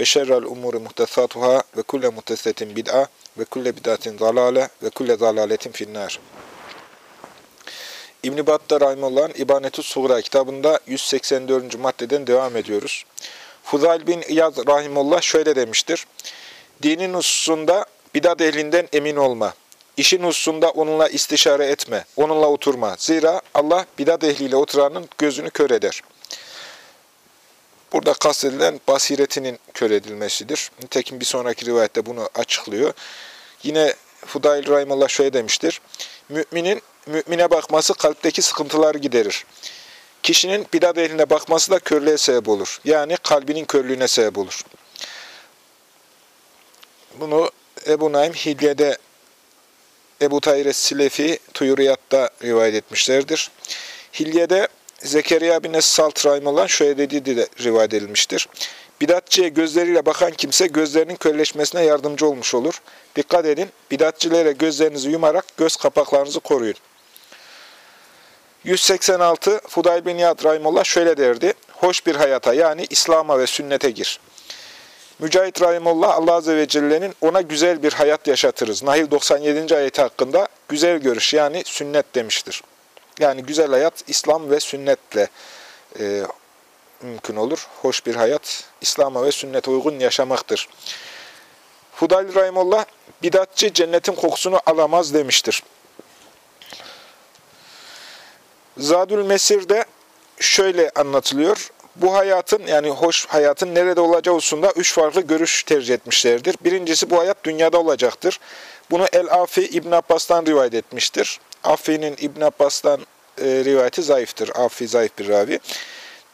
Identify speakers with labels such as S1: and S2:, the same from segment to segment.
S1: ve şerrel umuri muhtesatuhâ ve kulle muhtesetin bid'a ve kulle bid'atin zalale ve kulle zalaletin finnâr. İbn-i Battar Rahimullah'ın İbanet-ü Suğra kitabında 184. maddeden devam ediyoruz. Fuzayl bin İyaz Rahimullah şöyle demiştir. Dinin hususunda bidat ehlinden emin olma. İşin hususunda onunla istişare etme, onunla oturma. Zira Allah bidat ehliyle oturanın gözünü kör eder. Burada kastedilen basiretinin kör edilmesidir. Nitekim bir sonraki rivayette bunu açıklıyor. Yine Fudayl Rahimullah şöyle demiştir. Müminin mümine bakması kalpteki sıkıntıları giderir. Kişinin bidat ehline bakması da körlüğe sebep olur. Yani kalbinin körlüğüne sebep olur. Bunu Ebu Naim Hilye'de Ebu Tayre Silefi Tuyuriyat'ta rivayet etmişlerdir. Hilye'de Zekeriya bin Es-Salt Rahimullah şöyle dediği de rivayet edilmiştir. Bidatçıya gözleriyle bakan kimse gözlerinin körleşmesine yardımcı olmuş olur. Dikkat edin, bidatçilere gözlerinizi yumarak göz kapaklarınızı koruyun. 186 Fudayl bin Yad Rahimullah şöyle derdi. Hoş bir hayata yani İslam'a ve sünnete gir. Mücahit Rahimullah Allah Azze ve Celle'nin ona güzel bir hayat yaşatırız. Nahil 97. ayeti hakkında güzel görüş yani sünnet demiştir. Yani güzel hayat İslam ve sünnetle e, mümkün olur. Hoş bir hayat İslam'a ve sünnete uygun yaşamaktır. Hudayl Rahimullah bidatçı cennetin kokusunu alamaz demiştir. Zadül Mesir'de şöyle anlatılıyor. Bu hayatın yani hoş hayatın nerede olacağı hususunda üç farklı görüş tercih etmişlerdir. Birincisi bu hayat dünyada olacaktır. Bunu El-Afi İbn Abbas'tan rivayet etmiştir. Afi'nin İbn Abbas'tan e, rivayeti zayıftır. Afi zayıf bir ravi.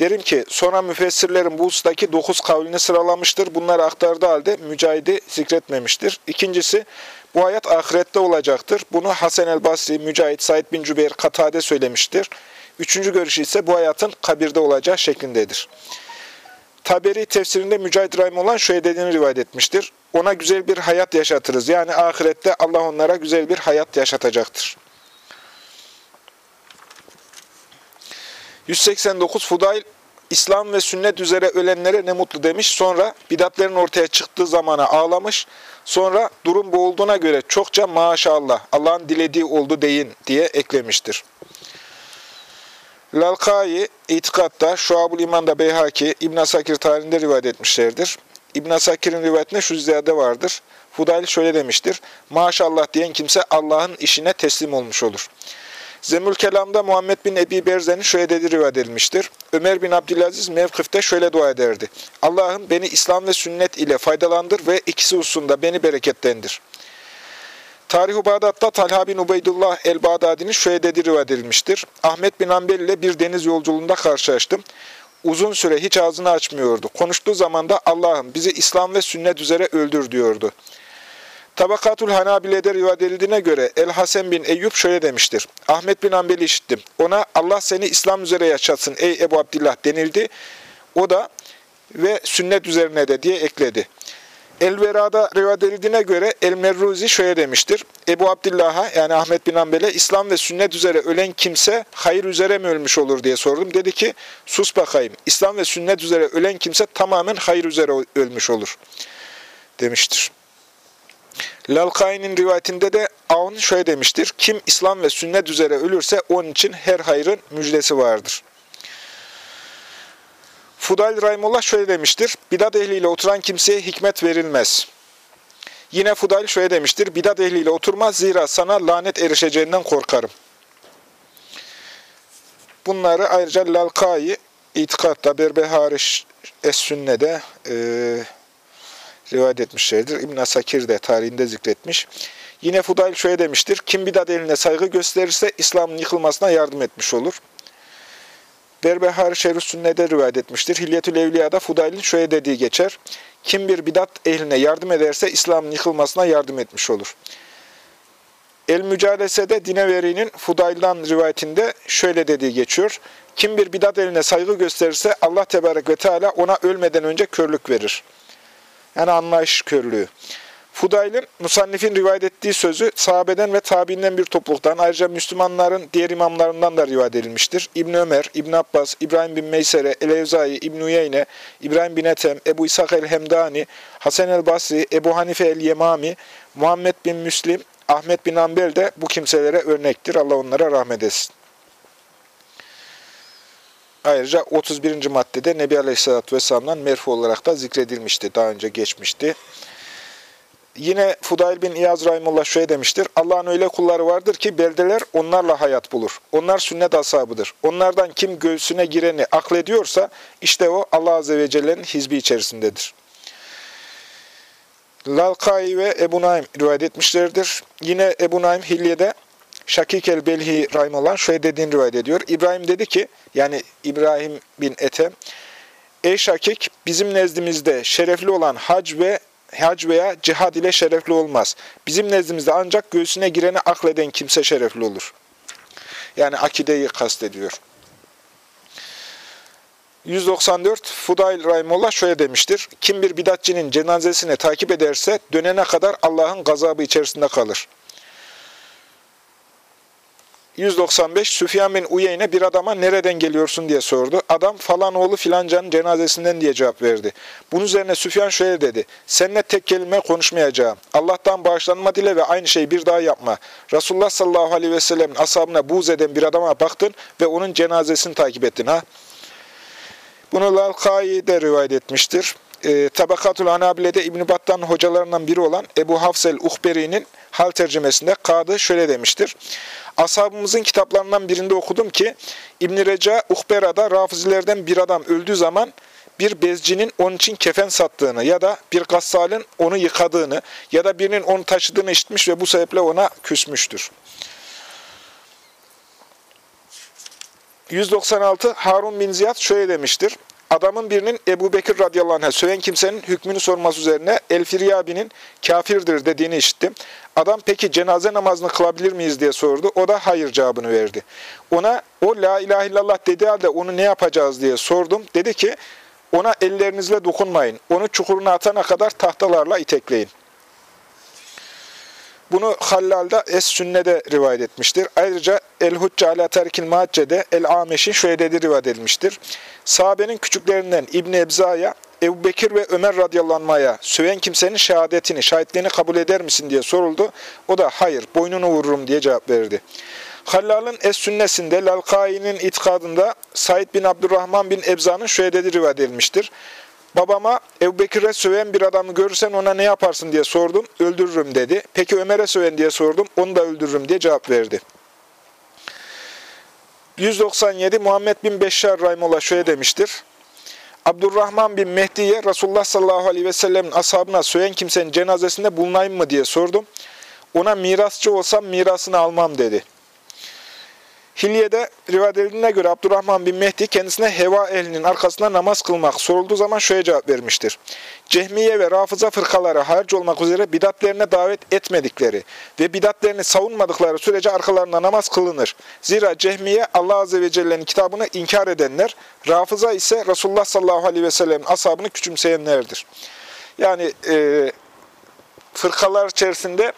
S1: Derim ki sonra müfessirlerin bu ustaki dokuz kavlini sıralamıştır. Bunları aktardığı halde mücahidi zikretmemiştir. İkincisi bu hayat ahirette olacaktır. Bunu Hasan el Basri, Mücahit, Said bin Cübeyr, Katade söylemiştir. Üçüncü görüş ise bu hayatın kabirde olacağı şeklindedir. Taberi tefsirinde Mücahit Rahim olan şöyle dediğini rivayet etmiştir. Ona güzel bir hayat yaşatırız. Yani ahirette Allah onlara güzel bir hayat yaşatacaktır. 189 Fudayl İslam ve sünnet üzere ölenlere ne mutlu demiş. Sonra bidatlerin ortaya çıktığı zamana ağlamış. Sonra durum bu olduğuna göre çokça maşallah Allah'ın dilediği oldu deyin diye eklemiştir. Lalkai itikatta, Şuab-ül İman'da Beyhaki, İbn Asakir tarihinde rivayet etmişlerdir. İbn Asakir'in rivayetinde şu ziyade vardır. Fudayl şöyle demiştir. Maşallah diyen kimse Allah'ın işine teslim olmuş olur. Zemül Kelam'da Muhammed bin Ebi Berze'nin şöyle dediği rivayet edilmiştir. Ömer bin Abdülaziz mevkifte şöyle dua ederdi. Allah'ım beni İslam ve sünnet ile faydalandır ve ikisi hususunda beni bereketlendir. Tarih-i Bağdat'ta Talha bin Ubeydullah el-Bağdadi'nin şöyle dediği rivayet edilmiştir. Ahmet bin Ambel ile bir deniz yolculuğunda karşılaştım. Uzun süre hiç ağzını açmıyordu. Konuştuğu zaman da Allah'ım bizi İslam ve sünnet üzere öldür diyordu. Tabakatul Hanabile'de rivayet edildiğine göre El-Hasen bin Eyyub şöyle demiştir. Ahmet bin Ambel'i işittim. Ona Allah seni İslam üzere yaşatsın ey Ebu Abdillah denildi. O da ve sünnet üzerine de diye ekledi. El-Vera'da rivayet edildiğine göre El-Merruzi şöyle demiştir. Ebu Abdillah'a yani Ahmet bin Ambel'e İslam ve sünnet üzere ölen kimse hayır üzere mi ölmüş olur diye sordum. Dedi ki sus bakayım İslam ve sünnet üzere ölen kimse tamamen hayır üzere ölmüş olur demiştir. Lalkai'nin rivayetinde de Avn şöyle demiştir. Kim İslam ve sünnet üzere ölürse onun için her hayrın müjdesi vardır. Fudayl Rahimullah şöyle demiştir. Bidat ehliyle oturan kimseye hikmet verilmez. Yine Fudayl şöyle demiştir. Bidat ehliyle oturmaz zira sana lanet erişeceğinden korkarım. Bunları ayrıca Lalkai itikatta Berbehari Es-Sünne'de e, rivayet etmişlerdir. İbn Asakir de tarihinde zikretmiş. Yine Fudayl şöyle demiştir. Kim bidat eline saygı gösterirse İslam'ın yıkılmasına yardım etmiş olur. Berbehar Şerif Sünne'de rivayet etmiştir. Hilyetül Evliya'da Fudail'in şöyle dediği geçer. Kim bir bidat ehline yardım ederse İslam'ın yıkılmasına yardım etmiş olur. El Mücadelese'de Dineveri'nin Fudail'dan rivayetinde şöyle dediği geçiyor. Kim bir bidat eline saygı gösterirse Allah Tebarek ve Teala ona ölmeden önce körlük verir. Yani anlayış körlüğü. Fudail'in Musannif'in rivayet ettiği sözü sahabeden ve tabiinden bir topluluktan ayrıca Müslümanların diğer imamlarından da rivayet edilmiştir. İbn Ömer, İbn Abbas, İbrahim bin Meysere, Elevzai, İbn Uyeyne, İbrahim bin Ethem, Ebu İshak el-Hemdani, Hasan el-Basri, Ebu Hanife el-Yemami, Muhammed bin Müslim, Ahmet bin Ambel de bu kimselere örnektir. Allah onlara rahmet etsin. Ayrıca 31. maddede Nebi Aleyhisselatü Vesselam'dan merfu olarak da zikredilmişti. Daha önce geçmişti. Yine Fudail bin İyaz Rahimullah şöyle demiştir. Allah'ın öyle kulları vardır ki beldeler onlarla hayat bulur. Onlar sünnet ashabıdır. Onlardan kim göğsüne gireni aklediyorsa işte o Allah Azze ve Celle'nin hizbi içerisindedir. Lalkai ve Ebu Naim rivayet etmişlerdir. Yine Ebu Naim Hilye'de Şakik el-Belhi Rahimullah şöyle dediğini rivayet ediyor. İbrahim dedi ki, yani İbrahim bin Ethem, Ey Şakik, bizim nezdimizde şerefli olan hac ve hac veya cihad ile şerefli olmaz. Bizim nezdimizde ancak göğsüne gireni akleden kimse şerefli olur. Yani akideyi kastediyor. 194 Fudail Rahimullah şöyle demiştir. Kim bir bidatçinin cenazesini takip ederse dönene kadar Allah'ın gazabı içerisinde kalır. 195 Süfyan bin Uyeyne bir adama nereden geliyorsun diye sordu. Adam falan oğlu filancanın cenazesinden diye cevap verdi. Bunun üzerine Süfyan şöyle dedi. Seninle tek kelime konuşmayacağım. Allah'tan bağışlanma dile ve aynı şeyi bir daha yapma. Resulullah sallallahu aleyhi ve sellem'in ashabına buğz eden bir adama baktın ve onun cenazesini takip ettin ha. Bunu Lalkai de rivayet etmiştir. E, Tabakatul Hanabile'de İbn-i Battan'ın hocalarından biri olan Ebu Hafsel Uhberi'nin hal tercümesinde Kadı şöyle demiştir. Ashabımızın kitaplarından birinde okudum ki İbn-i Reca Uhbera'da rafizilerden bir adam öldüğü zaman bir bezcinin onun için kefen sattığını ya da bir gassalın onu yıkadığını ya da birinin onu taşıdığını işitmiş ve bu sebeple ona küsmüştür. 196 Harun bin Ziyad şöyle demiştir. Adamın birinin Ebu Bekir radıyallahu anh'a söven kimsenin hükmünü sorması üzerine El Firyabi'nin kafirdir dediğini işittim. Adam peki cenaze namazını kılabilir miyiz diye sordu. O da hayır cevabını verdi. Ona o la ilahe illallah dediği halde onu ne yapacağız diye sordum. Dedi ki ona ellerinizle dokunmayın. Onu çukuruna atana kadar tahtalarla itekleyin. Bunu Hallal'da Es-Sünne'de rivayet etmiştir. Ayrıca El-Hucce ala terkil Mahacce'de El-Ameş'in şöyle dediği rivayet edilmiştir. Sahabenin küçüklerinden İbni Ebza'ya, Ebu Bekir ve Ömer radyalanmaya söven kimsenin şehadetini, şahitliğini kabul eder misin diye soruldu. O da hayır, boynunu vururum diye cevap verdi. Hallal'ın Es-Sünnesinde, Lalkai'nin itikadında Said bin Abdurrahman bin Ebza'nın şöyle dediği rivayet edilmiştir. Babama Ebu Bekir'e söven bir adamı görürsen ona ne yaparsın diye sordum. Öldürürüm dedi. Peki Ömer'e söven diye sordum. Onu da öldürürüm diye cevap verdi. 197 Muhammed bin Beşşar Rahimullah şöyle demiştir. Abdurrahman bin Mehdi'ye Resulullah sallallahu aleyhi ve sellemin ashabına söyen kimsenin cenazesinde bulunayım mı diye sordum. Ona mirasçı olsam mirasını almam dedi. Hilye'de rivayet edildiğine göre Abdurrahman bin Mehdi kendisine heva ehlinin arkasında namaz kılmak sorulduğu zaman şöyle cevap vermiştir. Cehmiye ve rafıza fırkaları harc olmak üzere bidatlerine davet etmedikleri ve bidatlerini savunmadıkları sürece arkalarında namaz kılınır. Zira Cehmiye Allah Azze ve Celle'nin kitabını inkar edenler, rafıza ise Resulullah sallallahu aleyhi ve sellem'in ashabını küçümseyenlerdir. Yani e, fırkalar içerisinde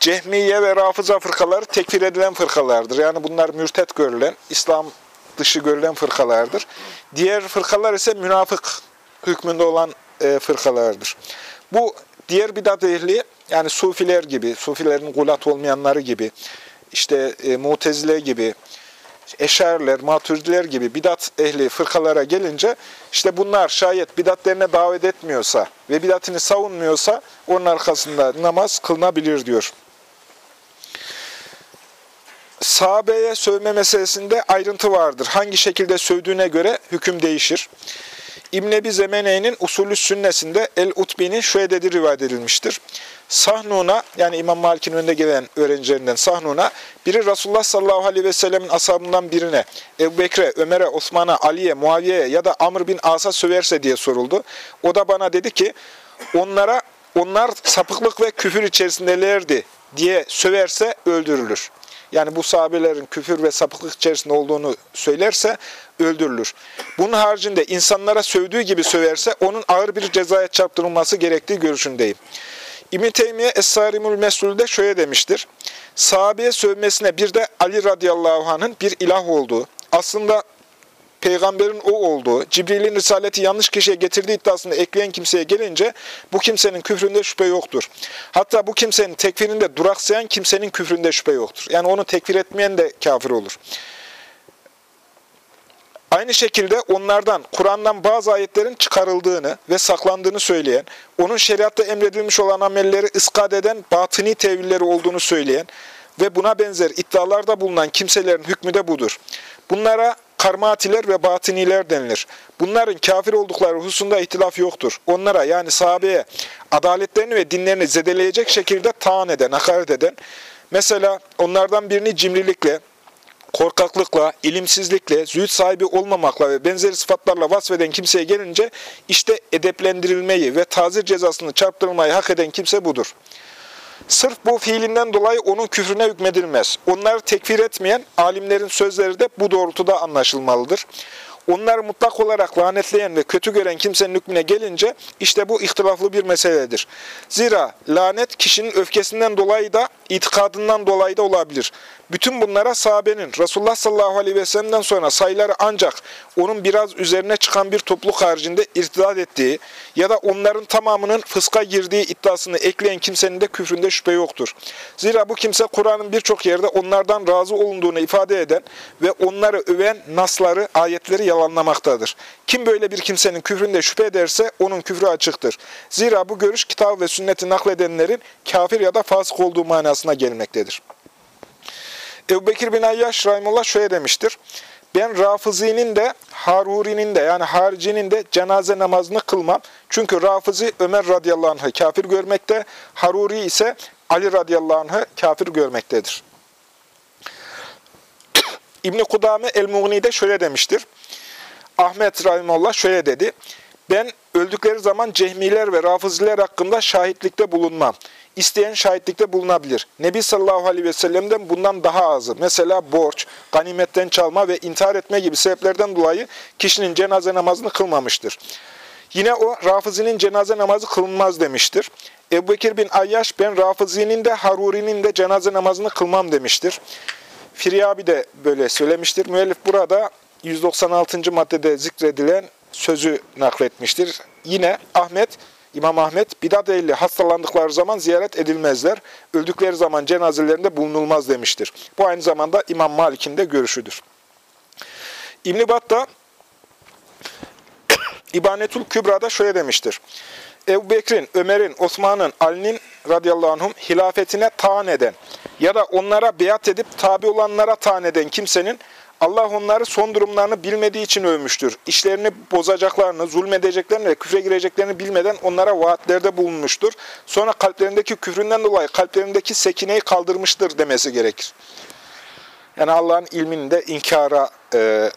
S1: Cehmiye ve Rafıza fırkaları tekfir edilen fırkalardır. Yani bunlar mürtet görülen, İslam dışı görülen fırkalardır. Diğer fırkalar ise münafık hükmünde olan e, fırkalardır. Bu diğer bidat ehli, yani sufiler gibi, sufilerin gulat olmayanları gibi, işte e, mutezile gibi, eşerler, maturidiler gibi bidat ehli fırkalara gelince, işte bunlar şayet bidatlerine davet etmiyorsa ve bidatini savunmuyorsa, onun arkasında namaz kılınabilir diyor sahabeye sövme meselesinde ayrıntı vardır. Hangi şekilde sövdüğüne göre hüküm değişir. İbn Ebi Zemene'nin usulü sünnesinde El-Utbi'nin şöyle dediği rivayet edilmiştir. Sahnun'a yani İmam Malik'in önünde gelen öğrencilerinden Sahnun'a biri Resulullah sallallahu aleyhi ve sellemin ashabından birine Ebu Bekre, Ömer'e, Osman'a, Ali'ye, Muaviye'ye ya da Amr bin As'a söverse diye soruldu. O da bana dedi ki onlara onlar sapıklık ve küfür içerisindelerdi diye söverse öldürülür. Yani bu sahabelerin küfür ve sapıklık içerisinde olduğunu söylerse öldürülür. Bunun haricinde insanlara sövdüğü gibi söverse onun ağır bir cezaya çarptırılması gerektiği görüşündeyim. İbn-i Teymiye Es-Sarimül Mesul'de şöyle demiştir. Sahabeye sövmesine bir de Ali radıyallahu anh'ın bir ilah olduğu, aslında peygamberin o olduğu, Cibril'in risaleti yanlış kişiye getirdiği iddiasını ekleyen kimseye gelince bu kimsenin küfründe şüphe yoktur. Hatta bu kimsenin tekfirinde duraksayan kimsenin küfründe şüphe yoktur. Yani onu tekfir etmeyen de kafir olur. Aynı şekilde onlardan, Kur'an'dan bazı ayetlerin çıkarıldığını ve saklandığını söyleyen, onun şeriatta emredilmiş olan amelleri ıskat eden batıni tevilleri olduğunu söyleyen ve buna benzer iddialarda bulunan kimselerin hükmü de budur. Bunlara karmatiler ve batiniler denilir. Bunların kafir oldukları hususunda ihtilaf yoktur. Onlara yani sahabeye adaletlerini ve dinlerini zedeleyecek şekilde taan eden, hakaret eden, mesela onlardan birini cimrilikle, korkaklıkla, ilimsizlikle, zühd sahibi olmamakla ve benzeri sıfatlarla vasfeden kimseye gelince işte edeplendirilmeyi ve tazir cezasını çarptırılmayı hak eden kimse budur. Sırf bu fiilinden dolayı onun küfrüne hükmedilmez. Onları tekfir etmeyen alimlerin sözleri de bu doğrultuda anlaşılmalıdır. Onları mutlak olarak lanetleyen ve kötü gören kimsenin hükmüne gelince işte bu ihtilaflı bir meseledir. Zira lanet kişinin öfkesinden dolayı da itikadından dolayı da olabilir. Bütün bunlara sahabenin Resulullah sallallahu aleyhi ve sellem'den sonra sayıları ancak onun biraz üzerine çıkan bir topluluk haricinde irtidat ettiği ya da onların tamamının fıska girdiği iddiasını ekleyen kimsenin de küfründe şüphe yoktur. Zira bu kimse Kur'an'ın birçok yerde onlardan razı olunduğunu ifade eden ve onları öven nasları, ayetleri yalanlamaktadır. Kim böyle bir kimsenin küfründe şüphe ederse onun küfrü açıktır. Zira bu görüş kitap ve sünneti nakledenlerin kafir ya da fasık olduğu manasına gelmektedir. Ebu Bekir bin Ayyaş Rahimullah şöyle demiştir. Ben Rafızi'nin de Haruri'nin de yani haricinin de cenaze namazını kılmam. Çünkü Rafızi Ömer radıyallahu anh'ı kafir görmekte, Haruri ise Ali radıyallahu anh'ı kafir görmektedir. İbn-i Kudame El-Mughni'de şöyle demiştir. Ahmet Rahimullah şöyle dedi. Ben öldükleri zaman cehmiler ve rafıziler hakkında şahitlikte bulunmam. İsteyen şahitlikte bulunabilir. Nebi sallallahu aleyhi ve sellem'den bundan daha azı. Mesela borç, ganimetten çalma ve intihar etme gibi sebeplerden dolayı kişinin cenaze namazını kılmamıştır. Yine o Rafızi'nin cenaze namazı kılınmaz demiştir. Ebu Bekir bin Ayyaş ben Rafızi'nin de Haruri'nin de cenaze namazını kılmam demiştir. Firyabi de böyle söylemiştir. Müellif burada 196. maddede zikredilen sözü nakletmiştir. Yine Ahmet, İmam Ahmet, bidat ehli hastalandıkları zaman ziyaret edilmezler, öldükleri zaman cenazelerinde bulunulmaz demiştir. Bu aynı zamanda İmam Malik'in de görüşüdür. İbn-i Bat'ta İbanetül Kübra'da şöyle demiştir. Ebu Bekir'in, Ömer'in, Osman'ın, Ali'nin radıyallahu anhum hilafetine taan eden ya da onlara biat edip tabi olanlara taan eden kimsenin Allah onları son durumlarını bilmediği için övmüştür. İşlerini bozacaklarını, zulmedeceklerini ve küfre gireceklerini bilmeden onlara vaatlerde bulunmuştur. Sonra kalplerindeki küfründen dolayı kalplerindeki sekineyi kaldırmıştır demesi gerekir. Yani Allah'ın ilminin de inkara e,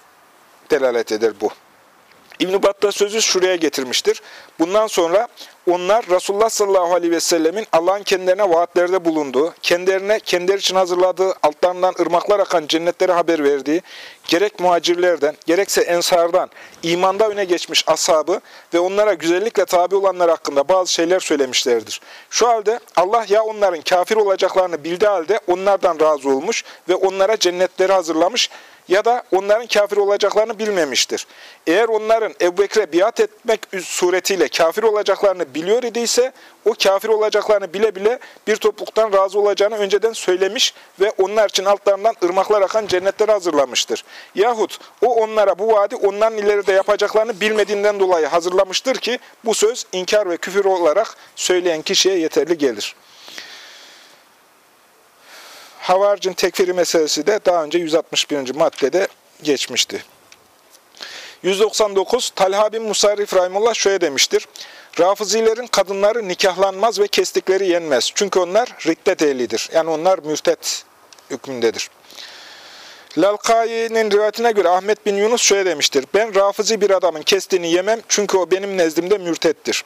S1: delalet eder bu. İbn-i Battah sözü şuraya getirmiştir. Bundan sonra onlar Resulullah sallallahu aleyhi ve sellemin Allah'ın kendilerine vaatlerde bulunduğu, kendilerine kendileri için hazırladığı altlarından ırmaklar akan cennetlere haber verdiği, gerek muhacirlerden, gerekse ensardan, imanda öne geçmiş ashabı ve onlara güzellikle tabi olanlar hakkında bazı şeyler söylemişlerdir. Şu halde Allah ya onların kafir olacaklarını bildiği halde onlardan razı olmuş ve onlara cennetleri hazırlamış ya da onların kafir olacaklarını bilmemiştir. Eğer onların Ebu Bekir'e biat etmek suretiyle kafir olacaklarını biliyor idiyse, o kafir olacaklarını bile bile bir topluluktan razı olacağını önceden söylemiş ve onlar için altlarından ırmaklar akan cennetleri hazırlamıştır. Yahut o onlara bu vaadi onların ileride yapacaklarını bilmediğinden dolayı hazırlamıştır ki bu söz inkar ve küfür olarak söyleyen kişiye yeterli gelir. Havaricin tekfiri meselesi de daha önce 161. maddede geçmişti. 199 Talha bin Musarrif Rahimullah şöyle demiştir. Rafızilerin kadınları nikahlanmaz ve kestikleri yenmez. Çünkü onlar riddet ehlidir. Yani onlar mürtet hükmündedir. Lalkayi'nin rivayetine göre Ahmet bin Yunus şöyle demiştir. Ben rafızi bir adamın kestiğini yemem çünkü o benim nezdimde mürtettir.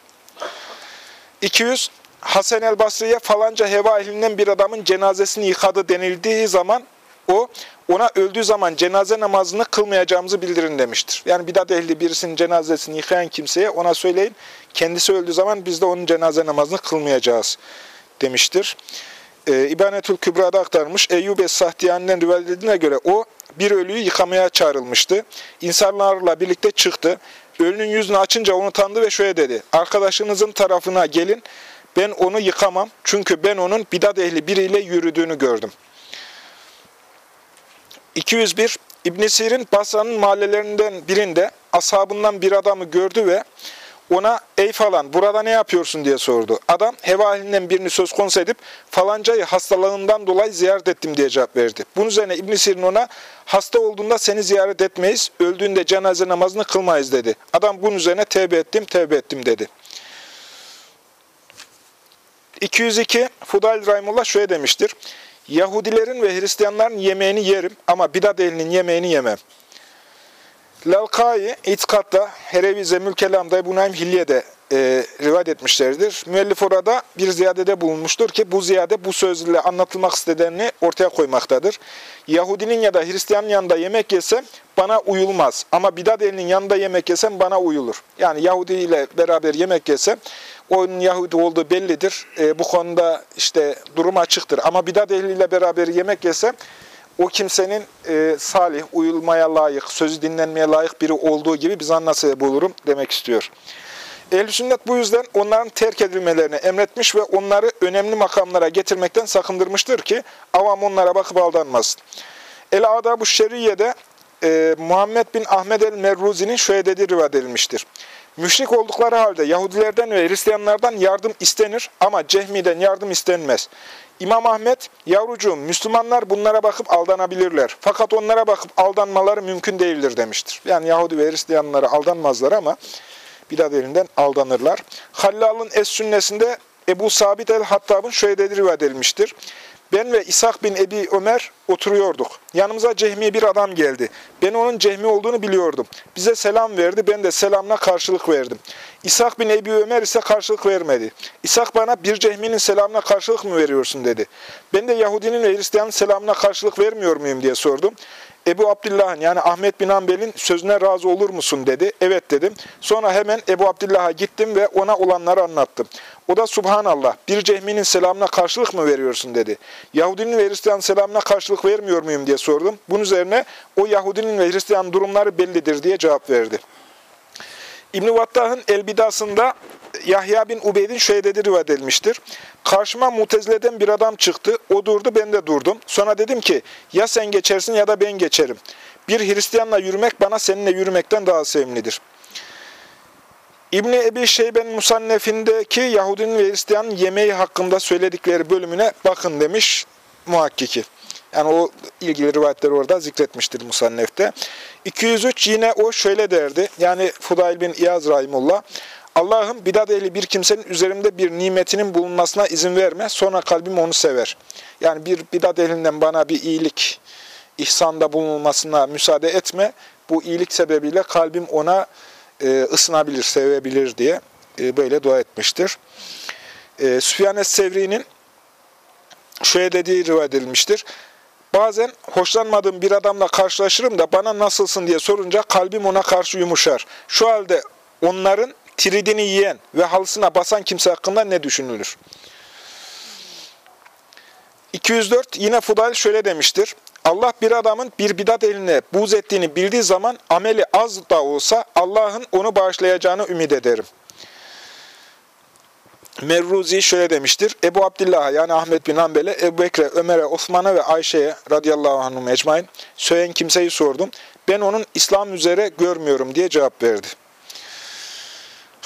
S1: 200 Hasan el Basri'ye falanca heva ehlinden bir adamın cenazesini yıkadı denildiği zaman o ona öldüğü zaman cenaze namazını kılmayacağımızı bildirin demiştir. Yani bidat ehli birisinin cenazesini yıkayan kimseye ona söyleyin. Kendisi öldüğü zaman biz de onun cenaze namazını kılmayacağız demiştir. Ee, İbanetül Kübra'da aktarmış. Eyyub Es-Sahtiyani'den rivayet göre o bir ölüyü yıkamaya çağrılmıştı. İnsanlarla birlikte çıktı. Ölünün yüzünü açınca onu tanıdı ve şöyle dedi. Arkadaşınızın tarafına gelin. Ben onu yıkamam. Çünkü ben onun bidat ehli biriyle yürüdüğünü gördüm. 201 İbn Sirin Basra'nın mahallelerinden birinde ashabından bir adamı gördü ve ona ey falan burada ne yapıyorsun diye sordu. Adam heva ehlinden birini söz konusu edip falancayı hastalığından dolayı ziyaret ettim diye cevap verdi. Bunun üzerine İbn Sirin ona hasta olduğunda seni ziyaret etmeyiz, öldüğünde cenaze namazını kılmayız dedi. Adam bunun üzerine tevbe ettim, tevbe ettim dedi. 202 Fudayl Rahimullah şöyle demiştir. Yahudilerin ve Hristiyanların yemeğini yerim ama bidat ehlinin yemeğini yemem. Lalkai itikatta Herevize Mülkelam'da Ebu Naim Hilye'de e, rivayet etmişlerdir. Müellif orada bir ziyadede bulunmuştur ki bu ziyade bu sözle anlatılmak istediğini ortaya koymaktadır. Yahudinin ya da Hristiyanın yanında yemek yesem bana uyulmaz ama bidat elinin yanında yemek yesem bana uyulur. Yani Yahudi ile beraber yemek yesem onun Yahudi olduğu bellidir. E, bu konuda işte durum açıktır. Ama bidat ehliyle beraber yemek yesem o kimsenin e, salih, uyulmaya layık, sözü dinlenmeye layık biri olduğu gibi bir zan nasıl bulurum demek istiyor. Ehl-i sünnet bu yüzden onların terk edilmelerini emretmiş ve onları önemli makamlara getirmekten sakındırmıştır ki avam onlara bakıp aldanmasın. El-Adab-ı Şeriye'de e, Muhammed bin Ahmed el-Merruzi'nin şöyle dediği rivayet edilmiştir. Müşrik oldukları halde Yahudilerden ve Hristiyanlardan yardım istenir ama Cehmi'den yardım istenmez. İmam Ahmet, yavrucuğum Müslümanlar bunlara bakıp aldanabilirler. Fakat onlara bakıp aldanmaları mümkün değildir demiştir. Yani Yahudi ve Hristiyanlara aldanmazlar ama bidat elinden aldanırlar. Hallal'ın Es-Sünnesinde Ebu Sabit el-Hattab'ın şöyle dediği rivayet edilmiştir. Ben ve İshak bin Ebi Ömer oturuyorduk. Yanımıza Cehmi bir adam geldi. Ben onun Cehmi olduğunu biliyordum. Bize selam verdi, ben de selamına karşılık verdim. İshak bin Ebi Ömer ise karşılık vermedi. İshak bana bir Cehmi'nin selamına karşılık mı veriyorsun dedi. Ben de Yahudinin ve Hristiyanın selamına karşılık vermiyor muyum diye sordum. Ebu Abdillah'ın yani Ahmet bin Hanbel'in sözüne razı olur musun dedi. Evet dedim. Sonra hemen Ebu Abdillah'a gittim ve ona olanları anlattım. O da Subhanallah bir cehminin selamına karşılık mı veriyorsun dedi. Yahudinin ve Hristiyan selamına karşılık vermiyor muyum diye sordum. Bunun üzerine o Yahudinin ve Hristiyan durumları bellidir diye cevap verdi. İbn-i Vattah'ın Elbidası'nda Yahya bin Ubeyd'in şöyle dediği rivayet edilmiştir. Karşıma mutezileden bir adam çıktı. O durdu, ben de durdum. Sonra dedim ki, ya sen geçersin ya da ben geçerim. Bir Hristiyanla yürümek bana seninle yürümekten daha sevimlidir. İbni Ebi Şeyben Musannef'indeki Yahudinin ve Hristiyanın yemeği hakkında söyledikleri bölümüne bakın demiş muhakkiki. Yani o ilgili rivayetleri orada zikretmiştir Musannef'te. 203 yine o şöyle derdi. Yani Fudayl bin İyaz Rahimullah. Allah'ım bidat ehli bir kimsenin üzerimde bir nimetinin bulunmasına izin verme. Sonra kalbim onu sever. Yani bir bidat ehlinden bana bir iyilik, ihsanda bulunmasına müsaade etme. Bu iyilik sebebiyle kalbim ona e, ısınabilir, sevebilir diye e, böyle dua etmiştir. E, Süfyan Es-Sevri'nin şöyle dediği rivayet edilmiştir. Bazen hoşlanmadığım bir adamla karşılaşırım da bana nasılsın diye sorunca kalbim ona karşı yumuşar. Şu halde onların tiridini yiyen ve halısına basan kimse hakkında ne düşünülür? 204 yine Fudayl şöyle demiştir. Allah bir adamın bir bidat eline buz ettiğini bildiği zaman ameli az da olsa Allah'ın onu bağışlayacağını ümit ederim. Merruzi şöyle demiştir. Ebu Abdillah'a yani Ahmet bin Hanbel'e, Ebu Bekre, Ömer'e, Osman'a ve Ayşe'ye radıyallahu anhum ecmain söyleyen kimseyi sordum. Ben onun İslam üzere görmüyorum diye cevap verdi.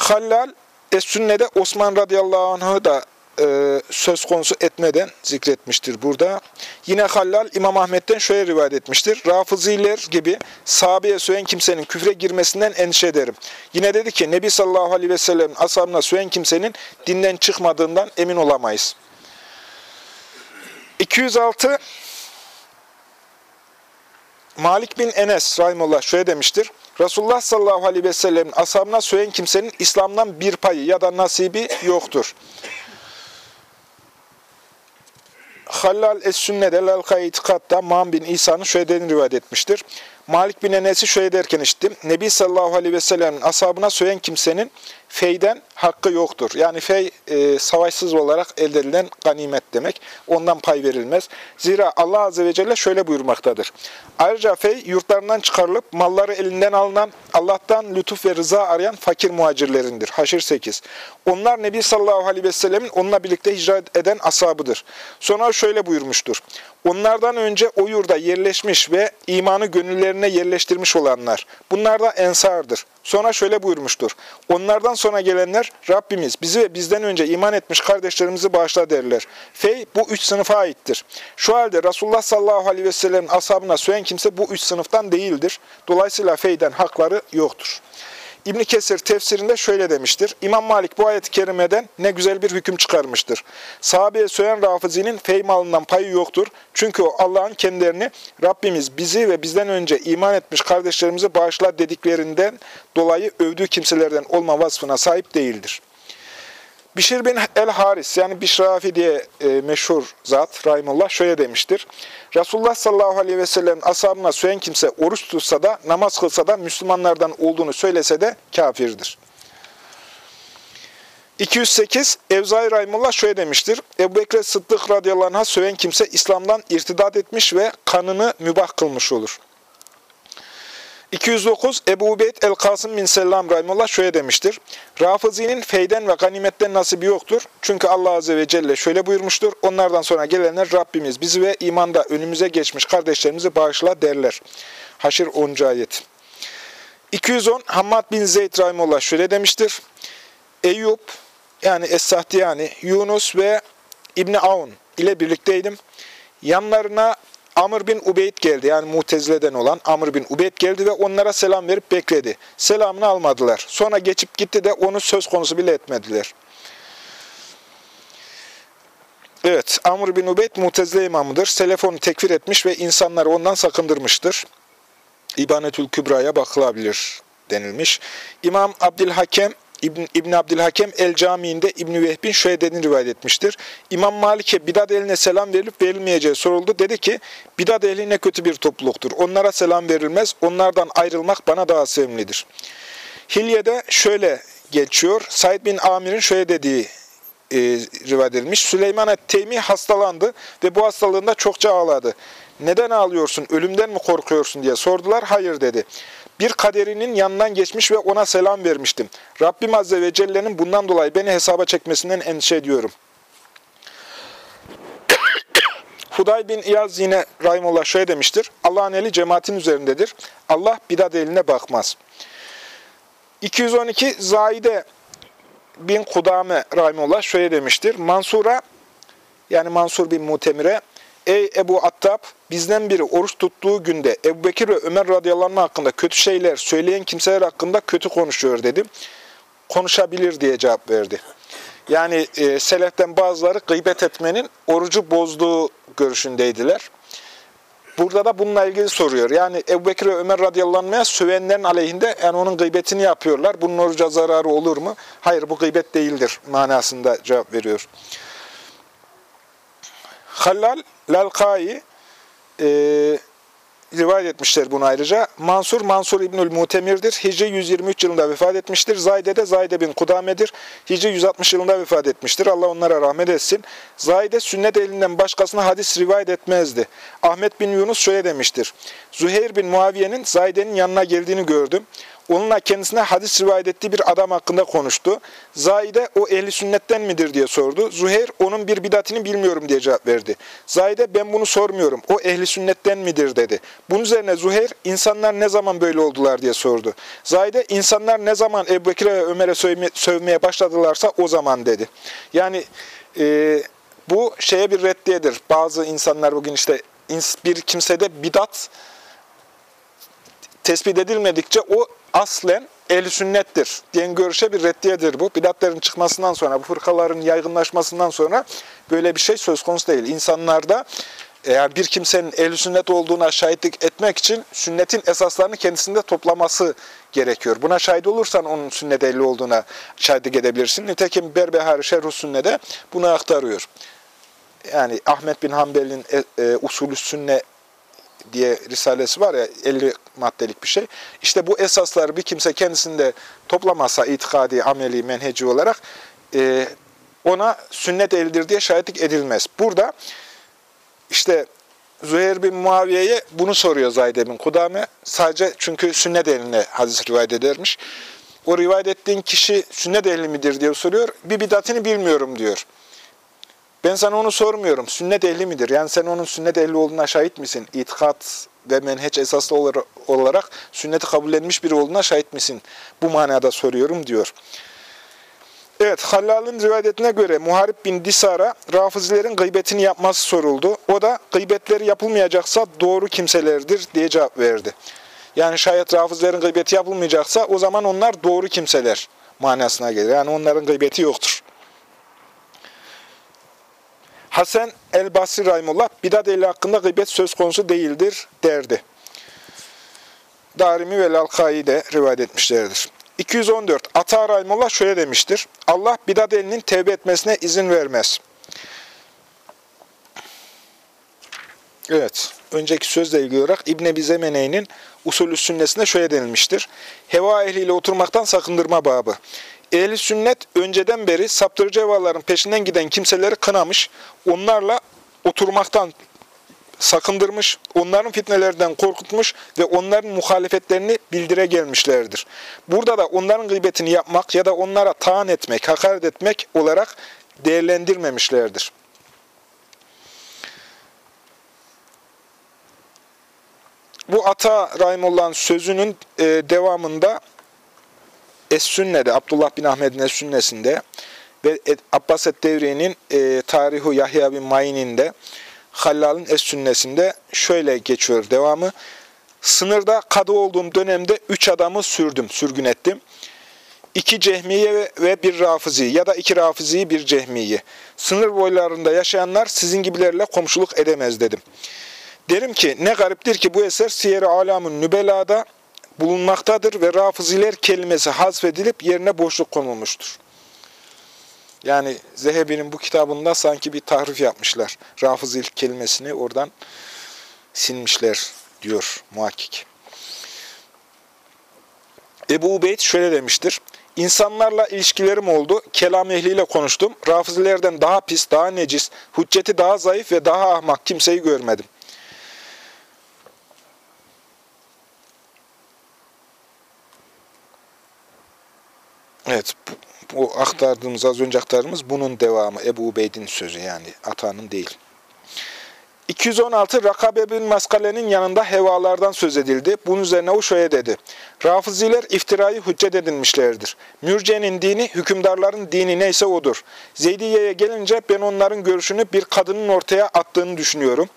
S1: Hallal Es-Sünne'de Osman radıyallahu anh'ı da e, söz konusu etmeden zikretmiştir burada. Yine Hallal İmam Ahmet'ten şöyle rivayet etmiştir. Rafıziler gibi sahabeye söyleyen kimsenin küfre girmesinden endişe ederim. Yine dedi ki Nebi sallallahu aleyhi ve sellem'in ashabına söyleyen kimsenin dinden çıkmadığından emin olamayız. 206 Malik bin Enes Rahimullah şöyle demiştir. Resulullah sallallahu aleyhi ve sellem'in ashabına söyleyen kimsenin İslam'dan bir payı ya da nasibi yoktur. Hallal Es-Sünne'de Lelkaya İtikad'da Ma'am bin İsa'nın şöyle dediğini rivayet etmiştir. Malik bin Enes'i şöyle derken işittim. Nebi sallallahu aleyhi ve sellem'in ashabına söyleyen kimsenin feyden hakkı yoktur. Yani fey e, savaşsız olarak elde edilen ganimet demek. Ondan pay verilmez. Zira Allah azze ve celle şöyle buyurmaktadır. Ayrıca fey yurtlarından çıkarılıp malları elinden alınan Allah'tan lütuf ve rıza arayan fakir muhacirlerindir. Haşir 8. Onlar Nebi sallallahu aleyhi ve sellemin onunla birlikte hicret eden ashabıdır. Sonra şöyle buyurmuştur. Onlardan önce o yurda yerleşmiş ve imanı gönüllerine yerleştirmiş olanlar. Bunlar da ensardır. Sonra şöyle buyurmuştur. Onlardan sonra gelenler Rabbimiz bizi ve bizden önce iman etmiş kardeşlerimizi bağışla derler. Fey bu üç sınıfa aittir. Şu halde Resulullah sallallahu aleyhi ve sellem'in ashabına söyleyen kimse bu üç sınıftan değildir. Dolayısıyla feyden hakları yoktur. İbn Kesir tefsirinde şöyle demiştir. İmam Malik bu ayet-i kerimeden ne güzel bir hüküm çıkarmıştır. Sahabeye söyleyen Rafizi'nin fey malından payı yoktur. Çünkü o Allah'ın kendilerini Rabbimiz bizi ve bizden önce iman etmiş kardeşlerimizi bağışla dediklerinden dolayı övdüğü kimselerden olma vasfına sahip değildir. Bişir bin el-Haris yani Bişrafi diye e, meşhur zat Rahimullah şöyle demiştir. Resulullah sallallahu aleyhi ve sellem ashabına söyleyen kimse oruç tutsa da namaz kılsa da Müslümanlardan olduğunu söylese de kafirdir. 208 Evzai Rahimullah şöyle demiştir. Ebu Bekir Sıddık radıyallahu anh'a söyleyen kimse İslam'dan irtidat etmiş ve kanını mübah kılmış olur. 209 Ebu Ubeyd el-Kasım bin Sellam Rahimullah şöyle demiştir. Rafızi'nin feyden ve ganimetten nasibi yoktur. Çünkü Allah Azze ve Celle şöyle buyurmuştur. Onlardan sonra gelenler Rabbimiz bizi ve imanda önümüze geçmiş kardeşlerimizi bağışla derler. Haşir 10. ayet. 210 Hammad bin Zeyd Rahimullah şöyle demiştir. Eyüp yani Es-Sahtiyani, Yunus ve İbni Aun ile birlikteydim. Yanlarına Amr bin Ubeyd geldi. Yani Mutezile'den olan Amr bin Ubeyd geldi ve onlara selam verip bekledi. Selamını almadılar. Sonra geçip gitti de onu söz konusu bile etmediler. Evet, Amr bin Ubeyd Mutezile imamıdır. Selefonu tekfir etmiş ve insanları ondan sakındırmıştır. İbanetül Kübra'ya bakılabilir denilmiş. İmam Abdülhakem İbn, İbn Abdülhakem El Camii'nde İbn Vehbin şöyle rivayet etmiştir. İmam Malik'e bidat eline selam verilip verilmeyeceği soruldu. Dedi ki, bidat ehli ne kötü bir topluluktur. Onlara selam verilmez, onlardan ayrılmak bana daha sevimlidir. Hilye'de şöyle geçiyor, Said bin Amir'in şöyle dediği e, rivayet edilmiş. Süleyman et-Teymi hastalandı ve bu hastalığında çokça ağladı. Neden ağlıyorsun, ölümden mi korkuyorsun diye sordular. Hayır dedi. Bir kaderinin yanından geçmiş ve ona selam vermiştim. Rabbim Azze ve Celle'nin bundan dolayı beni hesaba çekmesinden endişe ediyorum. Huday bin İyaz yine Rahimullah şöyle demiştir. Allah'ın eli cemaatin üzerindedir. Allah bidat eline bakmaz. 212 Zaide bin Kudame Rahimullah şöyle demiştir. Mansur'a yani Mansur bin Mutemir'e Ey Ebu Attab, bizden biri oruç tuttuğu günde Ebu Bekir ve Ömer radıyallahu hakkında kötü şeyler söyleyen kimseler hakkında kötü konuşuyor dedim. Konuşabilir diye cevap verdi. Yani e, seleften bazıları gıybet etmenin orucu bozduğu görüşündeydiler. Burada da bununla ilgili soruyor. Yani Ebu Bekir ve Ömer radıyallahu sövenlerin aleyhinde yani onun gıybetini yapıyorlar. Bunun oruca zararı olur mu? Hayır bu gıybet değildir manasında cevap veriyor. Halal Lalkai e, rivayet etmişler bunu ayrıca. Mansur, Mansur İbnül Mutemir'dir. Hicri 123 yılında vefat etmiştir. Zayde de Zayde bin Kudame'dir. Hicri 160 yılında vefat etmiştir. Allah onlara rahmet etsin. Zayde sünnet elinden başkasına hadis rivayet etmezdi. Ahmet bin Yunus şöyle demiştir. Züheyr bin Muaviye'nin Zayde'nin yanına geldiğini gördüm. Onunla kendisine hadis rivayet ettiği bir adam hakkında konuştu. Zahide o ehli sünnetten midir diye sordu. Zuhair onun bir bidatini bilmiyorum diye cevap verdi. Zahide ben bunu sormuyorum. O ehli sünnetten midir dedi. Bunun üzerine Zuhair insanlar ne zaman böyle oldular diye sordu. Zahide insanlar ne zaman Ebu Bekir'e ve Ömer'e sövmeye başladılarsa o zaman dedi. Yani e, bu şeye bir reddiyedir. Bazı insanlar bugün işte bir kimsede bidat tespit edilmedikçe o aslen ehl sünnettir diyen görüşe bir reddiyedir bu. Bidatlerin çıkmasından sonra, bu fırkaların yaygınlaşmasından sonra böyle bir şey söz konusu değil. İnsanlarda eğer bir kimsenin ehl sünnet olduğuna şahitlik etmek için sünnetin esaslarını kendisinde toplaması gerekiyor. Buna şahit olursan onun sünnet ehli olduğuna şahitlik edebilirsin. Nitekim Berbehari Şerh-i Sünne'de bunu aktarıyor. Yani Ahmet bin Hanbel'in e, e, usulü sünne diye risalesi var ya 50 maddelik bir şey. İşte bu esasları bir kimse kendisinde toplamasa itikadi, ameli, menheci olarak e, ona sünnet elidir diye şahitlik edilmez. Burada işte Züheyr bin Muaviye'ye bunu soruyor Zahide bin Kudame. Sadece çünkü sünnet eline hadis rivayet edermiş. O rivayet ettiğin kişi sünnet ehli midir diye soruyor. Bir bidatini bilmiyorum diyor. Ben sana onu sormuyorum. Sünnet ehli midir? Yani sen onun sünnet ehli olduğuna şahit misin? İtikat ve menheç esaslı olarak sünneti kabullenmiş biri olduğuna şahit misin? Bu manada soruyorum diyor. Evet, Hallal'ın rivayetine göre Muharip bin Disar'a Rafizilerin gıybetini yapması soruldu. O da gıybetleri yapılmayacaksa doğru kimselerdir diye cevap verdi. Yani şayet Rafizilerin gıybeti yapılmayacaksa o zaman onlar doğru kimseler manasına gelir. Yani onların gıybeti yoktur. Hasan el-Basri Rahimullah, bidat ehli hakkında gıybet söz konusu değildir derdi. Darimi ve Lalkai de rivayet etmişlerdir. 214. Ata Rahimullah şöyle demiştir. Allah bidat elinin tevbe etmesine izin vermez. Evet, önceki sözle ilgili olarak İbn Ebi Zemene'nin usulü sünnesinde şöyle denilmiştir. Heva ehliyle oturmaktan sakındırma babı. Ehli sünnet önceden beri saptırıcı hevaların peşinden giden kimseleri kınamış, onlarla oturmaktan sakındırmış, onların fitnelerden korkutmuş ve onların muhalefetlerini bildire gelmişlerdir. Burada da onların gıybetini yapmak ya da onlara taan etmek, hakaret etmek olarak değerlendirmemişlerdir. Bu Ata Rahimullah'ın sözünün e, devamında Es-Sünne'de, Abdullah bin Ahmet'in Es-Sünne'sinde ve Abbas Devri'nin e, Tarihu Yahya bin Mayin'inde Hallal'ın Es-Sünnesinde şöyle geçiyor devamı. Sınırda kadı olduğum dönemde üç adamı sürdüm, sürgün ettim. İki cehmiye ve bir rafizi ya da iki rafiziyi bir cehmiyi. Sınır boylarında yaşayanlar sizin gibilerle komşuluk edemez dedim. Derim ki ne gariptir ki bu eser Siyer-i Alam'ın Nübela'da bulunmaktadır ve rafiziler kelimesi hazfedilip yerine boşluk konulmuştur. Yani Zehebi'nin bu kitabında sanki bir tahrif yapmışlar. Rafızil kelimesini oradan silmişler diyor muhakkik. Ebu Ubeyd şöyle demiştir. İnsanlarla ilişkilerim oldu, kelam ehliyle konuştum. Rafızilerden daha pis, daha necis, hücceti daha zayıf ve daha ahmak kimseyi görmedim. Evet, bu aktardığımız, az önce aktardığımız bunun devamı. Ebu Ubeyd'in sözü yani, atanın değil. 216 Rakabe bin Maskale'nin yanında hevalardan söz edildi. Bunun üzerine o şöyle dedi. Rafiziler iftirayı hüccet edinmişlerdir. Mürce'nin dini, hükümdarların dini neyse odur. Zeydiye'ye gelince ben onların görüşünü bir kadının ortaya attığını düşünüyorum.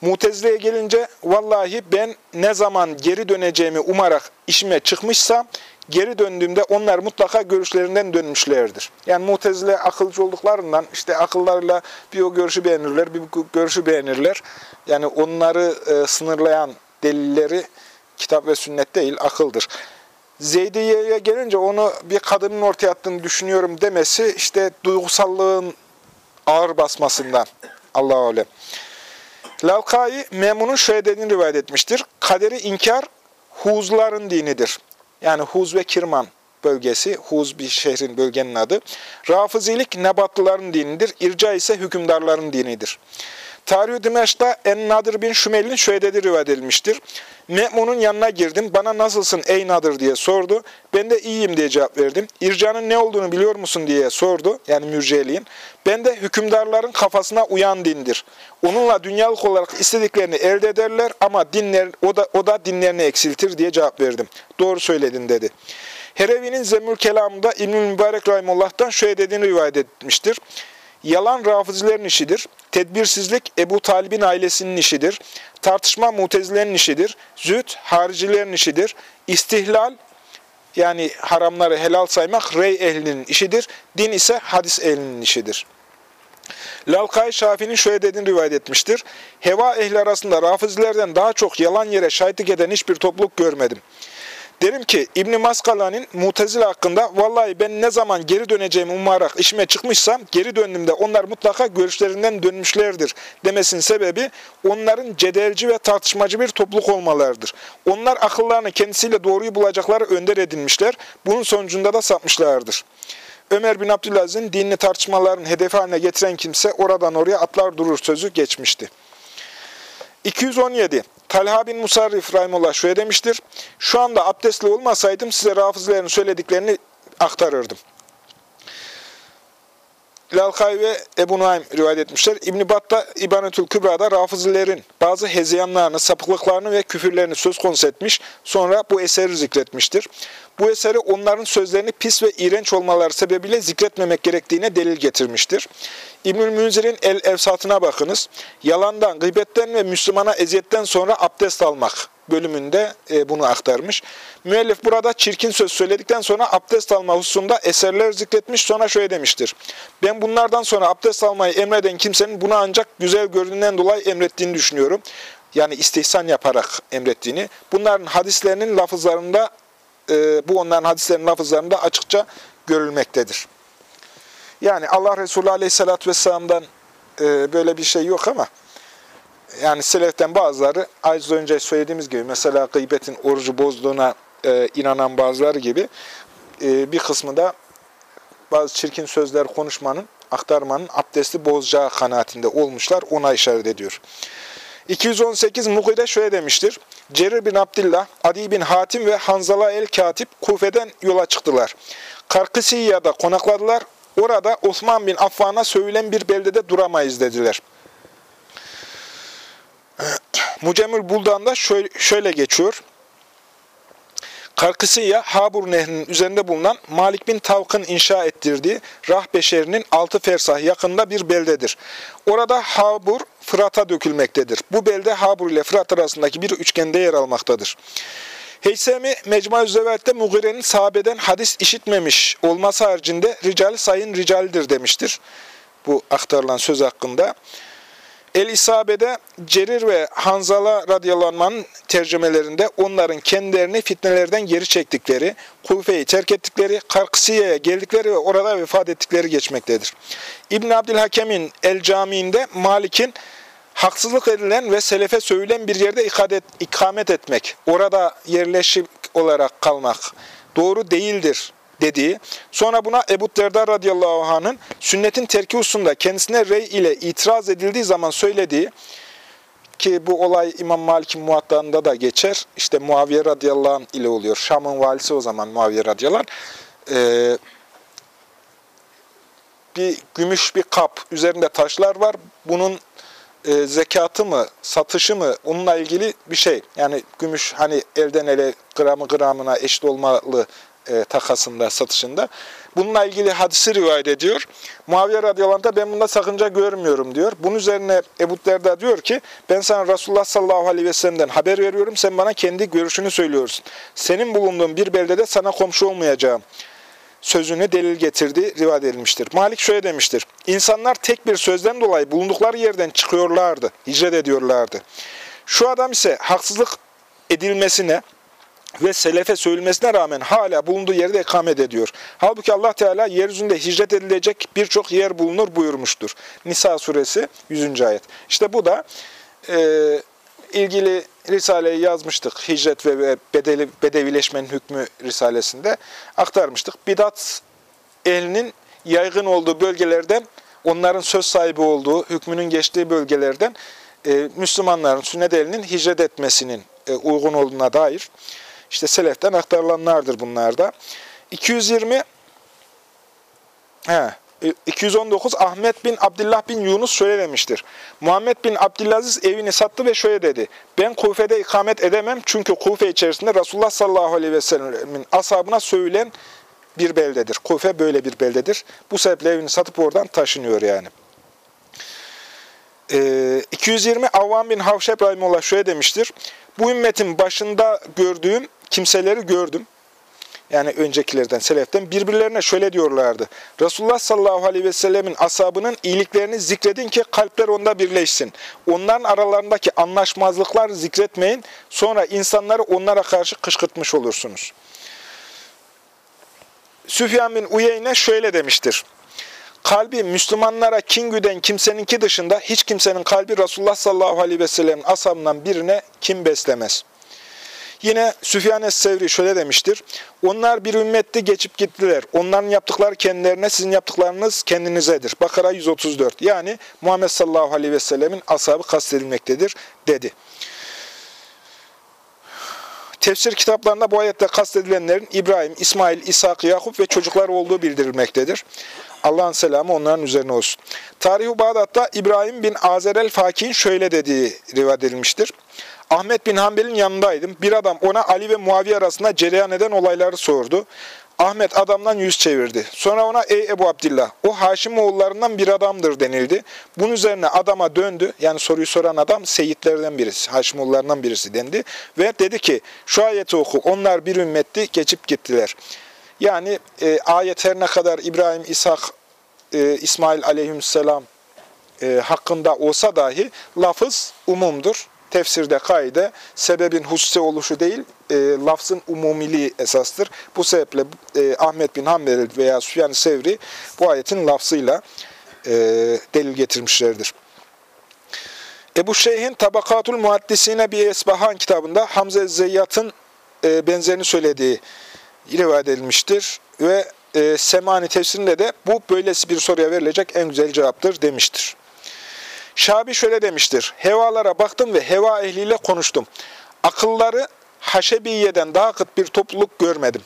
S1: Mutezile'ye gelince vallahi ben ne zaman geri döneceğimi umarak işime çıkmışsam geri döndüğümde onlar mutlaka görüşlerinden dönmüşlerdir. Yani mutezile akılcı olduklarından işte akıllarıyla bir o görüşü beğenirler, bir bu görüşü beğenirler. Yani onları e, sınırlayan delilleri kitap ve sünnet değil, akıldır. Zeydiye'ye gelince onu bir kadının ortaya attığını düşünüyorum demesi işte duygusallığın ağır basmasından. Allah'a alem. Lavkai Memun'un şöyle dediğini rivayet etmiştir. Kaderi inkar huzların dinidir. Yani Huz ve Kirman bölgesi, Huz bir şehrin, bölgenin adı. Rafizilik Nebatlıların dinidir, İrca ise hükümdarların dinidir. Tarih-i Dimeş'ta En-Nadir bin Şümel'in şöyle dediği rivayet edilmiştir. Me'mun'un yanına girdim, bana nasılsın ey Nadir diye sordu. Ben de iyiyim diye cevap verdim. İrcanın ne olduğunu biliyor musun diye sordu, yani mürceliğin. Ben de hükümdarların kafasına uyan dindir. Onunla dünyalık olarak istediklerini elde ederler ama dinler, o, da, o da dinlerini eksiltir diye cevap verdim. Doğru söyledin dedi. Herevi'nin Zemül Kelam'ında İbnül Mübarek Rahimullah'tan şöyle dediğini rivayet etmiştir. Yalan rafizilerin işidir. Tedbirsizlik Ebu Talib'in ailesinin işidir. Tartışma mutezilerin işidir. Züht haricilerin işidir. İstihlal yani haramları helal saymak rey ehlinin işidir. Din ise hadis ehlinin işidir. Lalkay Şafii'nin şöyle dediğini rivayet etmiştir. Heva ehli arasında rafizilerden daha çok yalan yere şahitlik eden hiçbir topluluk görmedim. Derim ki İbn Maskala'nın Mutezile hakkında vallahi ben ne zaman geri döneceğimi umarak işime çıkmışsam geri döndüğümde onlar mutlaka görüşlerinden dönmüşlerdir demesinin sebebi onların cedelci ve tartışmacı bir topluluk olmalarıdır. Onlar akıllarını kendisiyle doğruyu bulacakları önder edinmişler. Bunun sonucunda da sapmışlardır. Ömer bin Abdülaziz'in dinli tartışmaların hedefi haline getiren kimse oradan oraya atlar durur sözü geçmişti. 217. Talha bin Musarrif Rahimullah şöyle demiştir. Şu anda abdestli olmasaydım size rafızlerin söylediklerini aktarırdım. Lalkay ve Ebu Naim rivayet etmişler. İbn-i Bat'ta İbanetül Kübra'da rafızilerin bazı hezeyanlarını, sapıklıklarını ve küfürlerini söz konusu etmiş. Sonra bu eseri zikretmiştir. Bu eseri onların sözlerini pis ve iğrenç olmaları sebebiyle zikretmemek gerektiğine delil getirmiştir. İbnül Münzir'in El Evsatına bakınız. Yalandan, gıybetten ve Müslümana eziyetten sonra abdest almak bölümünde e, bunu aktarmış. Müellif burada çirkin söz söyledikten sonra abdest alma hususunda eserler zikretmiş sonra şöyle demiştir. Ben bunlardan sonra abdest almayı emreden kimsenin bunu ancak güzel göründüğünden dolayı emrettiğini düşünüyorum. Yani istihsan yaparak emrettiğini. Bunların hadislerinin lafızlarında, e, bu onların hadislerinin lafızlarında açıkça görülmektedir. Yani Allah Resulü Aleyhisselatü Vesselam'dan e, böyle bir şey yok ama yani seleften bazıları az önce söylediğimiz gibi mesela gıybetin orucu bozduğuna e, inanan bazıları gibi e, bir kısmı da bazı çirkin sözler konuşmanın, aktarmanın abdesti bozacağı kanaatinde olmuşlar. Ona işaret ediyor. 218 Mugire şöyle demiştir. Cerir bin Abdillah, Adi bin Hatim ve Hanzala el-Katip Kufe'den yola çıktılar. Karkısiya'da konakladılar. Orada Osman bin Affan'a söylenen bir beldede duramayız dediler. Mucemül Buldan'da şöyle, şöyle geçiyor. Karkısıya Habur Nehri'nin üzerinde bulunan Malik bin Tavk'ın inşa ettirdiği Rahbeşeri'nin altı fersah yakında bir beldedir. Orada Habur Fırat'a dökülmektedir. Bu belde Habur ile Fırat arasındaki bir üçgende yer almaktadır. Heysemi Mecmuaz Zövert'te Mugire'nin sahabeden hadis işitmemiş olması haricinde rical sayın ricaldir demiştir. Bu aktarılan söz hakkında. El-İsabe'de Cerir ve Hanzala radıyallahu tercümelerinde onların kendilerini fitnelerden geri çektikleri, Kufe'yi terk ettikleri, Karksiye'ye geldikleri ve orada vefat ettikleri geçmektedir. İbn Abdülhakem'in El-Cami'inde Malik'in haksızlık edilen ve selefe sövülen bir yerde ikamet etmek, orada yerleşik olarak kalmak doğru değildir dediği, sonra buna Ebu Derda radıyallahu anh'ın sünnetin terki hususunda kendisine rey ile itiraz edildiği zaman söylediği, ki bu olay İmam Malik'in muhattağında da geçer. İşte Muaviye radıyallahu anh ile oluyor. Şam'ın valisi o zaman Muaviye radıyallahu anh. Ee, bir gümüş bir kap, üzerinde taşlar var. Bunun e, zekatı mı, satışı mı onunla ilgili bir şey. Yani gümüş hani elden ele gramı gramına eşit olmalı e, takasında, satışında. Bununla ilgili hadisi rivayet ediyor. Muaviye radıyallahu ben bunda sakınca görmüyorum diyor. Bunun üzerine Ebu Derda diyor ki ben sana Resulullah sallallahu aleyhi ve sellem'den haber veriyorum. Sen bana kendi görüşünü söylüyorsun. Senin bulunduğun bir beldede sana komşu olmayacağım sözünü delil getirdiği rivayet edilmiştir. Malik şöyle demiştir. İnsanlar tek bir sözden dolayı bulundukları yerden çıkıyorlardı, hicret ediyorlardı. Şu adam ise haksızlık edilmesine ve selefe söylenmesine rağmen hala bulunduğu yerde ikamet ediyor. Halbuki Allah Teala yeryüzünde hicret edilecek birçok yer bulunur buyurmuştur. Nisa suresi 100. ayet. İşte bu da e, ilgili Risale'yi yazmıştık. Hicret ve bedeli, bedevileşmenin hükmü Risalesinde aktarmıştık. Bidat ehlinin yaygın olduğu bölgelerden, onların söz sahibi olduğu, hükmünün geçtiği bölgelerden e, Müslümanların, sünnet ehlinin hicret etmesinin e, uygun olduğuna dair işte seleften aktarılanlardır bunlar da. 220 he, 219 Ahmet bin Abdullah bin Yunus şöyle demiştir. Muhammed bin Abdülaziz evini sattı ve şöyle dedi. Ben Kufe'de ikamet edemem çünkü Kufe içerisinde Resulullah sallallahu aleyhi ve sellemin ashabına söylen bir beldedir. Kufe böyle bir beldedir. Bu sebeple evini satıp oradan taşınıyor yani. Ee, 220 Avvam bin Havşeb Rahimullah şöyle demiştir. Bu ümmetin başında gördüğüm kimseleri gördüm. Yani öncekilerden, seleften birbirlerine şöyle diyorlardı. Resulullah sallallahu aleyhi ve sellemin asabının iyiliklerini zikredin ki kalpler onda birleşsin. Onların aralarındaki anlaşmazlıklar zikretmeyin. Sonra insanları onlara karşı kışkırtmış olursunuz. Süfyan bin Uyeyne şöyle demiştir. Kalbi Müslümanlara kin güden kimseninki dışında hiç kimsenin kalbi Resulullah sallallahu aleyhi ve sellem'in ashabından birine kim beslemez. Yine Süfyan Es-Sevri şöyle demiştir. Onlar bir ümmetti geçip gittiler. Onların yaptıkları kendilerine, sizin yaptıklarınız kendinizedir. Bakara 134. Yani Muhammed sallallahu aleyhi ve sellemin ashabı kastedilmektedir dedi. Tefsir kitaplarında bu ayette kastedilenlerin İbrahim, İsmail, İshak, Yakup ve çocuklar olduğu bildirilmektedir. Allah'ın selamı onların üzerine olsun. Tarih-i Bağdat'ta İbrahim bin Azerel Fakih'in şöyle dediği rivayet edilmiştir. Ahmet bin Hanbel'in yanındaydım. Bir adam ona Ali ve Muaviye arasında cereyan eden olayları sordu. Ahmet adamdan yüz çevirdi. Sonra ona ey Ebu Abdillah o Haşim oğullarından bir adamdır denildi. Bunun üzerine adama döndü. Yani soruyu soran adam Seyitlerden birisi, Haşim oğullarından birisi dendi. Ve dedi ki şu ayeti oku onlar bir ümmetti geçip gittiler. Yani e, ayet her ne kadar İbrahim, İshak, e, İsmail aleyhisselam e, hakkında olsa dahi lafız umumdur tefsirde kaide sebebin hususi oluşu değil, e, lafzın umumiliği esastır. Bu sebeple e, Ahmet bin Hanbel veya Süfyan Sevri bu ayetin lafzıyla e, delil getirmişlerdir. Ebu Şeyh'in Tabakatul Muhaddisine bir Esbahan kitabında Hamze Zeyyat'ın e, benzerini söylediği rivayet edilmiştir. Ve e, Semani tefsirinde de bu böylesi bir soruya verilecek en güzel cevaptır demiştir. Şabi şöyle demiştir. Hevalara baktım ve heva ehliyle konuştum. Akılları Haşebiye'den daha kıt bir topluluk görmedim.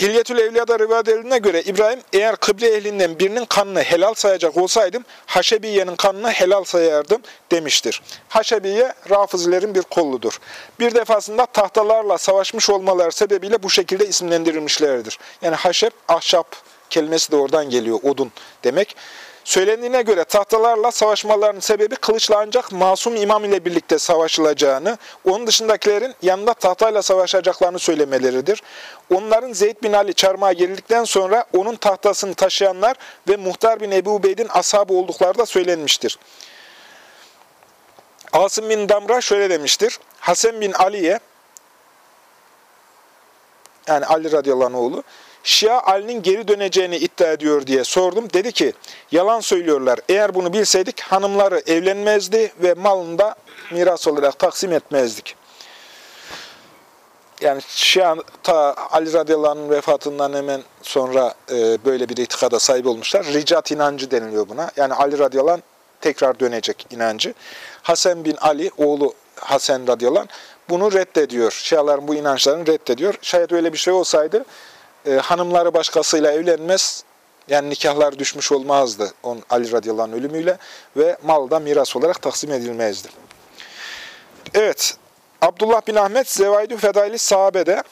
S1: Hilyetül Evliya'da rivayet edildiğine göre İbrahim eğer kıble ehlinden birinin kanını helal sayacak olsaydım Haşebiye'nin kanını helal sayardım demiştir. Haşebiye Rafizilerin bir kolludur. Bir defasında tahtalarla savaşmış olmaları sebebiyle bu şekilde isimlendirilmişlerdir. Yani haşep, ahşap kelimesi de oradan geliyor, odun demek. Söylendiğine göre tahtalarla savaşmalarının sebebi kılıçla ancak masum imam ile birlikte savaşılacağını, onun dışındakilerin yanında tahtayla savaşacaklarını söylemeleridir. Onların Zeyd bin Ali çarmıha gerildikten sonra onun tahtasını taşıyanlar ve Muhtar bin Ebu Ubeyd'in ashabı oldukları da söylenmiştir. Asım bin Damra şöyle demiştir. Hasan bin Ali'ye, yani Ali radıyallahu anh oğlu, Şia Ali'nin geri döneceğini iddia ediyor diye sordum. Dedi ki yalan söylüyorlar. Eğer bunu bilseydik hanımları evlenmezdi ve malını da miras olarak taksim etmezdik. Yani Şia ta Ali radıyallahu anh'ın vefatından hemen sonra e, böyle bir itikada sahip olmuşlar. Ricat inancı deniliyor buna. Yani Ali radıyallahu anh tekrar dönecek inancı. Hasan bin Ali, oğlu Hasan radıyallahu anh, bunu reddediyor. Şiaların bu inançlarını reddediyor. Şayet öyle bir şey olsaydı e, hanımları başkasıyla evlenmez, yani nikahlar düşmüş olmazdı on Ali radıyallahu anh ölümüyle ve mal da miras olarak taksim edilmezdi. Evet, Abdullah bin Ahmet Zevaidü Fedaili sahabede,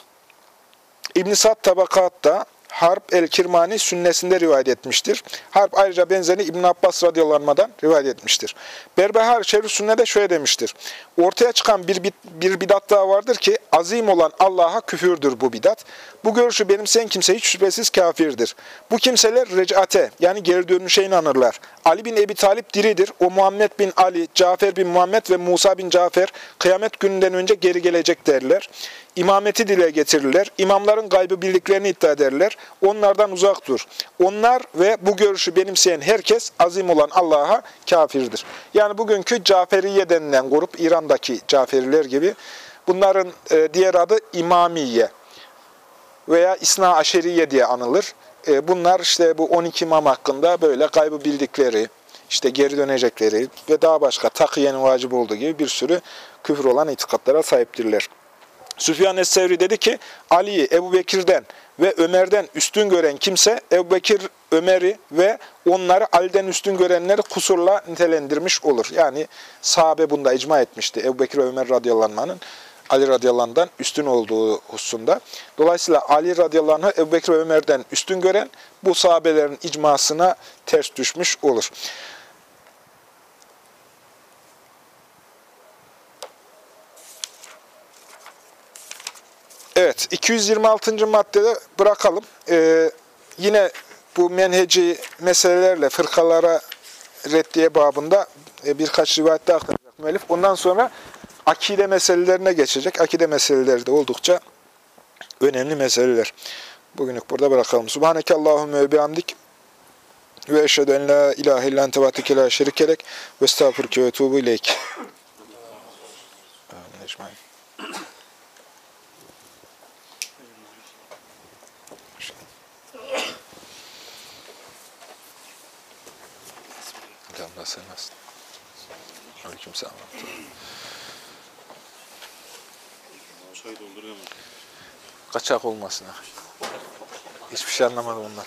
S1: İbn-i Sad Tabakat'ta, Harp el-Kirmani sünnesinde rivayet etmiştir. Harp ayrıca benzerini İbn Abbas radıyallahu rivayet etmiştir. Berbehar Şerif Sünne'de şöyle demiştir. Ortaya çıkan bir, bir bidat daha vardır ki azim olan Allah'a küfürdür bu bidat. Bu görüşü benimseyen kimse hiç şüphesiz kafirdir. Bu kimseler recate yani geri dönüşe inanırlar. Ali bin Ebi Talip diridir. O Muhammed bin Ali, Cafer bin Muhammed ve Musa bin Cafer kıyamet gününden önce geri gelecek derler. İmameti dile getirirler. İmamların gaybı bildiklerini iddia ederler. Onlardan uzak dur. Onlar ve bu görüşü benimseyen herkes azim olan Allah'a kafirdir. Yani bugünkü Caferiye denilen grup, İran'daki Caferiler gibi, bunların e, diğer adı İmamiye veya İsna Aşeriye diye anılır. E, bunlar işte bu 12 imam hakkında böyle kaybı bildikleri, işte geri dönecekleri ve daha başka takiyenin vacip olduğu gibi bir sürü küfür olan itikatlara sahiptirler. Süfyan Es-Sevri dedi ki, Ali'yi Ebu Bekir'den ve Ömer'den üstün gören kimse, Ebu Bekir Ömer'i ve onları Ali'den üstün görenleri kusurla nitelendirmiş olur. Yani sahabe bunda icma etmişti. Ebu Bekir ve Ömer radıyallahu Ali radıyallahu üstün olduğu hususunda. Dolayısıyla Ali radıyallahu Ebu Bekir ve Ömer'den üstün gören bu sahabelerin icmasına ters düşmüş olur. Evet, 226. maddede bırakalım. Ee, yine bu menheci meselelerle fırkalara reddiye babında e, birkaç rivayette aktaracak müellif. Ondan sonra akide meselelerine geçecek. Akide meseleleri de oldukça önemli meseleler. Bugünlük burada bırakalım. Subhaneke Allahümme ve bihamdik ve eşhedü en la ilahe illan tevatike la şerikelek ve estağfurke ve tuğbu ileyk. Amin. Nasıl nasıl? Aleyküm selam.
S2: Çay dolduruyor mu?
S1: Kaçak olmasın. Hiçbir şey anlamadım ondan.